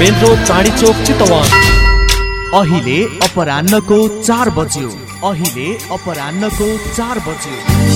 Main road Chandi Chowk Chitwan. अहिले अपरान्नको चार बज्यो। अहिले अपरान्नको चार बज्यो।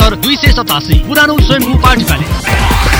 दुई सय सतासी पुरानो स्वयम्भू पार्टी प्यालेस।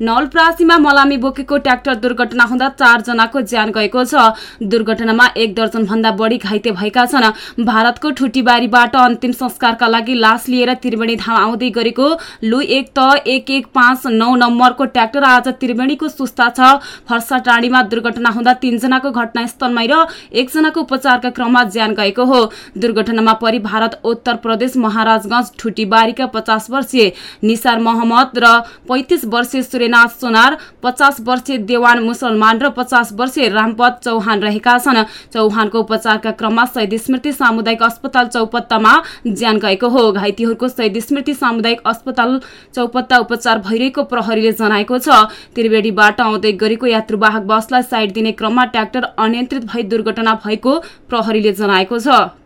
नलप्रासीमा मलामी बोकेको ट्र्याक्टर दुर्घटना हुँदा चारजनाको ज्यान गएको छ। दुर्घटनामा एक दर्जनभन्दा बढी घाइते भएका छन्। भारतको ठुटीबारीबाट अन्तिम संस्कारका लागि लास लिएर त्रिवेणी धाम आउँदै गरेको लु एक त एक एक पाँच नौ नम्बरको ट्र्याक्टर आज त्रिवेणीको सुस्ता छ। फर्सा टाँडीमा दुर्घटना हुँदा तीनजनाको घटनास्थलमै र एकजनाको उपचारका क्रममा ज्यान गएको हो। दुर्घटनामा परि भारत उत्तर प्रदेश महाराजगंज ठुटीबारीका पचास वर्षीय निसार मोहम्मद र पैंतिस वर्षीय सूर्यनाथ सोनार पचास वर्षीय देवान मुसलमान र पचास वर्षीय रामपत चौहान रहेका छन्। चौहानको उपचारका क्रममा शहीद स्मृति सामुदायिक अस्पताल चौपत्तामा ज्यान गएको हो। घाइतेहरूको शहीद स्मृति सामुदायिक अस्पताल चौपत्ता उपचार भइरहेको प्रहरीले जनाएको छ। त्रिवेणीबाट आउँदै गरेको यात्रुवाहक बसलाई साइड दिने क्रममा ट्र्याक्टर अनियन्त्रित भई दुर्घटना भएको प्रहरीले जनाएको छ।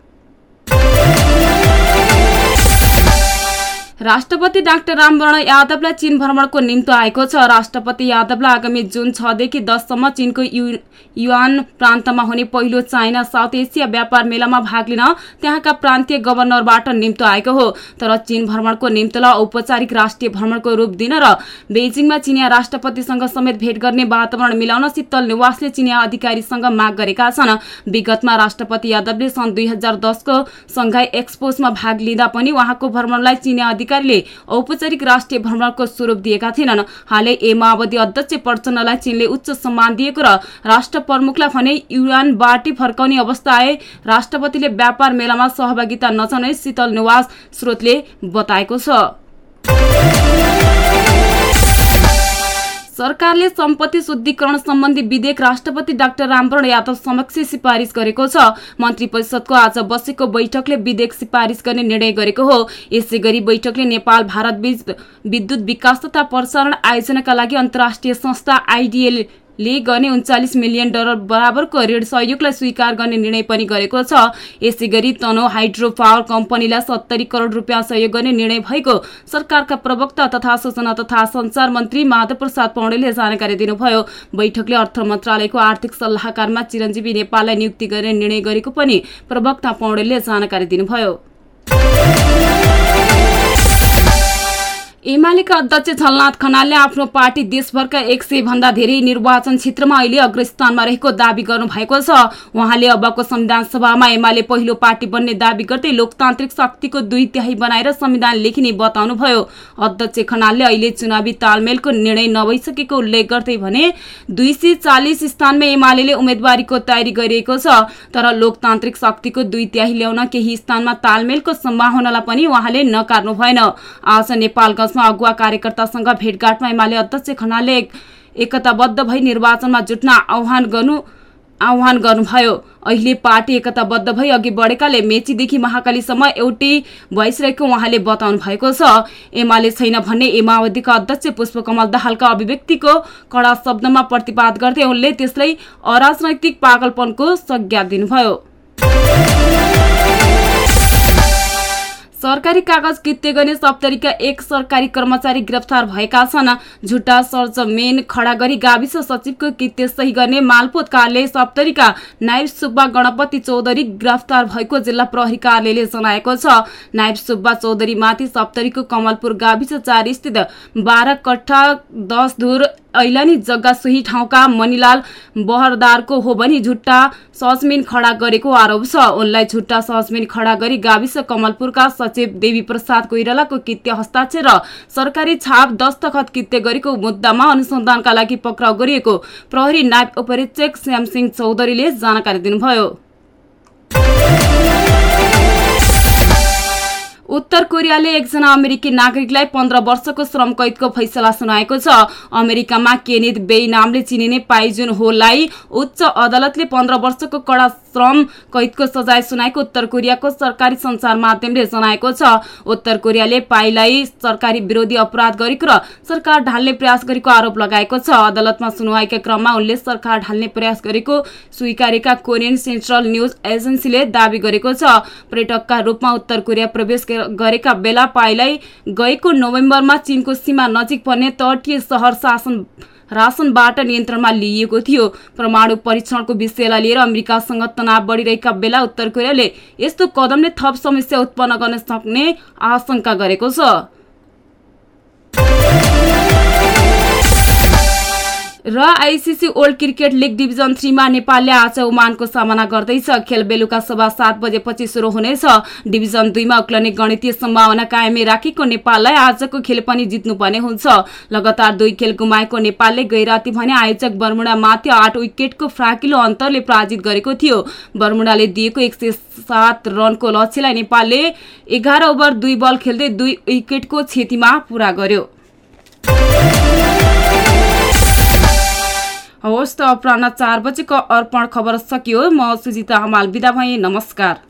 राष्ट्रपति डाक्टर रामवर्ण यादवलाई चीन भ्रमणको निम्तो आएको छ। राष्ट्रपति यादवलाई आगामी जुन छदेखि दससम्म चीनको यु युआन प्रान्तमा हुने पहिलो चाइना साउथ एसिया व्यापार मेलामा भाग लिन त्यहाँका प्रान्तीय गभर्नरबाट निम्तो आएको हो। तर चीन भ्रमणको निम्तोलाई औपचारिक राष्ट्रिय भ्रमणको रूप दिन र बेजिङमा चिनिया राष्ट्रपतिसँग समेत भेट गर्ने वातावरण मिलाउन शीतल निवासले चिनिया अधिकारीसँग माग गरेका छन्। विगतमा राष्ट्रपति यादवले सन् दुई हजार दसको सङ्घाई एक्सपोजमा भाग लिँदा पनि उहाँको भ्रमणलाई चिनिया अधिकारीले औपचारिक राष्ट्रिय भ्रमणको स्वरूप दिएका थिएनन्। हालै ए माओवादी अध्यक्ष प्रचण्डलाई चीनले उच्च सम्मान दिएको र राष्ट्र प्रमुखलाई भने युआनबाट फर्काउने अवस्था आए। राष्ट्रपतिले व्यापार मेलामा सहभागिता नचाउने शीतल निवास स्रोतले बताएको छ। सरकारले सम्पत्ति शुद्धिकरण सम्बन्धी विधेयक राष्ट्रपति डाक्टर रामवरण यादव समक्ष सिफारिस गरेको छ। मन्त्री परिषदको आज बसेको बैठकले विधेयक सिफारिस गर्ने निर्णय गरेको हो। यसै गरी बैठकले नेपाल भारत बीच विद्युत विकास तथा प्रसारण आयोजनाका लागि अन्तर्राष्ट्रिय संस्था आइडिएल ले गर्ने उन्चालिस मिलियन डलर बराबरको ऋण सहयोगलाई स्वीकार गर्ने निर्णय पनि गरेको छ। यसै गरी तनो हाइड्रो पावर कम्पनीलाई सत्तरी करोड रुपियाँ सहयोग गर्ने निर्णय भएको सरकारका प्रवक्ता तथा सूचना तथा संचार मन्त्री माधव प्रसाद पौडेलले जानकारी दिनुभयो। बैठकले अर्थ मन्त्रालयको आर्थिक सल्लाहकारमा चिरञ्जीवी नेपाललाई नियुक्ति गर्ने निर्णय गरेको पनि प्रवक्ता पौडेलले जानकारी दिनुभयो। एमालेका अध्यक्ष झलनाथ खनालले आफ्नो पार्टी देशभरका एक सय भन्दा धेरै निर्वाचन क्षेत्रमा अहिले अग्रस्थानमा रहेको दावी गर्नु भएको छ। उहाँले अबको संविधान सभामा एमाले पहिलो पार्टी बन्ने दावी गर्दै लोकतान्त्रिक शक्तिको दुई त्याही बनाएर संविधान लेखिने बताउनुभयो। अध्यक्ष खनालले अहिले चुनावी तालमेलको निर्णय नभइसकेको उल्लेख गर्दै भने दुई स्थानमा एमाले उम्मेद्वारीको तयारी गरिएको छ तर लोकतान्त्रिक शक्तिको दुई त्याही ल्याउन केही स्थानमा तालमेलको सम्भावनालाई पनि उहाँले नकार्नु भएन। आज नेपालगञ्ज बहसमा अगुवा कार्यकर्तासँग भेटघाटमा एमाले अध्यक्ष खनालले एकताबद्ध भई निर्वाचनमा जुट्न आह्वान गर्नु आह्वान गर्नुभयो। अहिले पार्टी एकताबद्ध भई अघि बढेकाले मेचीदेखि महाकालीसम्म एउटै भइसकेको उहाँले बताउनु भएको छ। एमाले छैन भन्ने ए अध्यक्ष पुष्पकमल दाहालका अभिव्यक्तिको कडा शब्दमा प्रतिवाद गर्दै उनले त्यसलाई अराजनैतिक पागलपनको संज्ञा दिनुभयो। सरकारी कागज कृत्य गर्ने सप्तरीका एक सरकारी कर्मचारी गिरफ्तार भएका छन्। झुट्टा सर्जमेन खडा गरी गाविस सचिवको कृत्य सही गर्ने मालपोत कार्यालय सप्तरीका नायब सुब्बा गणपति चौधरी गिरफ्तार भएको जिल्ला प्रहरी कार्यालयले जनाएको छ। नायब सुब्बा चौधरीमाथि सप्तरीको कमलपुर गाविस चार स्थित बाह्र कट्ठा दस धुर ऐलानी जग्गा सोही ठाउँका मणिलाल बहरदारको हो भने झुट्टा सजमिन खडा गरेको आरोप छ। उनलाई झुट्टा सजमिन खडा गरी गाविस कमलपुरका सचिव देवी प्रसाद कोइरालाको कृत्य हस्ताक्षर र सरकारी छाप दस्तखत कृत्य गरेको मुद्दामा अनुसन्धानका लागि पक्राउ गरिएको प्रहरी नायब उपरीक्षक श्यामसिंह चौधरीले जानकारी दिनुभयो। उत्तर कोरियाले एकजना अमेरिकी नागरिकलाई पन्ध्र वर्षको श्रम कैदको फैसला सुनाएको छ। अमेरिकामा केनित बेई नामले चिनिने पाइजुन होलाई उच्च अदालतले पन्ध्र वर्षको कडा श्रम कैदको सजाय सुनाएको उत्तर कोरियाको सरकारी संचार माध्यमले जनाएको छ। उत्तर कोरियाले पाइलाई सरकारी विरोधी अपराध गरेको र सरकार ढाल्ने प्रयास गरेको आरोप लगाएको छ। अदालतमा सुनवाईका क्रममा उनले सरकार ढाल्ने प्रयास गरेको स्वीकारेका कोरियन सेन्ट्रल न्युज एजेन्सीले दावी गरेको छ। पर्यटकका रूपमा उत्तर कोरिया प्रवेश गरेका बेला पाइलाई गएको नोभेम्बरमा चीनको सीमा नजिक पर्ने तटीय सहर शासन रासनबाट नियन्त्रणमा लिइएको थियो। परमाणु परीक्षणको विषयलाई लिएर अमेरिकासँग तनाव बढिरहेका बेला उत्तर कोरियाले यस्तो कदमले थप समस्या उत्पन्न गर्न सक्ने आशंका गरेको छ। र ICC World Cricket League division थ्रीमा नेपालले आज ओमानको सामना गर्दैछ। खेल बेलुका सभा सात बजेपछि सुरु हुनेछ। डिभिजन दुईमा उक्लने गणितीय सम्भावना कायमै राखेको नेपाललाई आजको खेल पनि जित्नुपर्ने हुन्छ। लगातार दुई खेल गुमाएको नेपालले गैराती भने आयोजक बर्मुडामाथि आठ विकेटको फ्राकिलो अन्तरले पराजित गरेको थियो। बर्मुडाले दिएको एक रनको लक्ष्यलाई नेपालले एघार ओभर दुई बल खेल्दै दुई विकेटको क्षतिमा पूरा गर्यो। हवस् त अपराह चार बजेको अर्पण खबर सकियो। म सुजिता हमाल बिदा भएँ। नमस्कार।